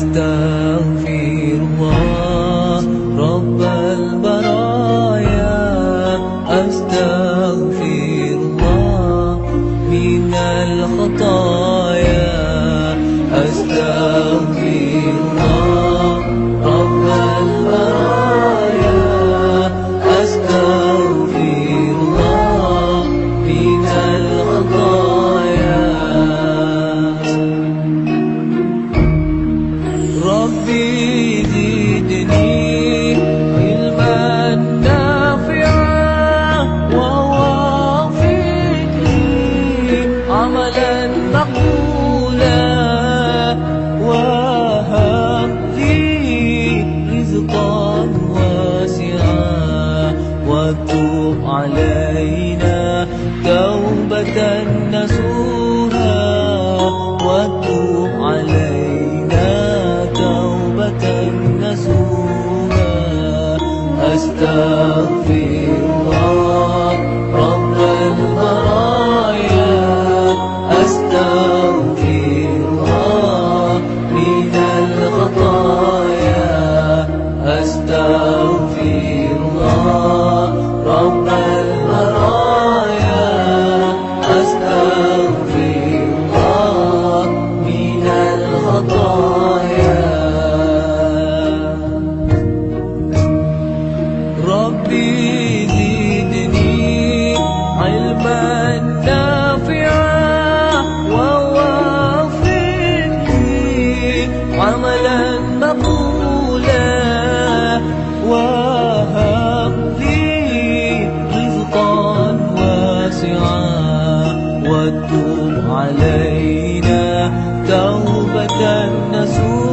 أستغفر عملا مقبولا وهب لي رزقا واسعا وتوب علينا توبة نسوها وتوب علينا توبة نسوها. أستغفر واتوب علينا توبة نسوع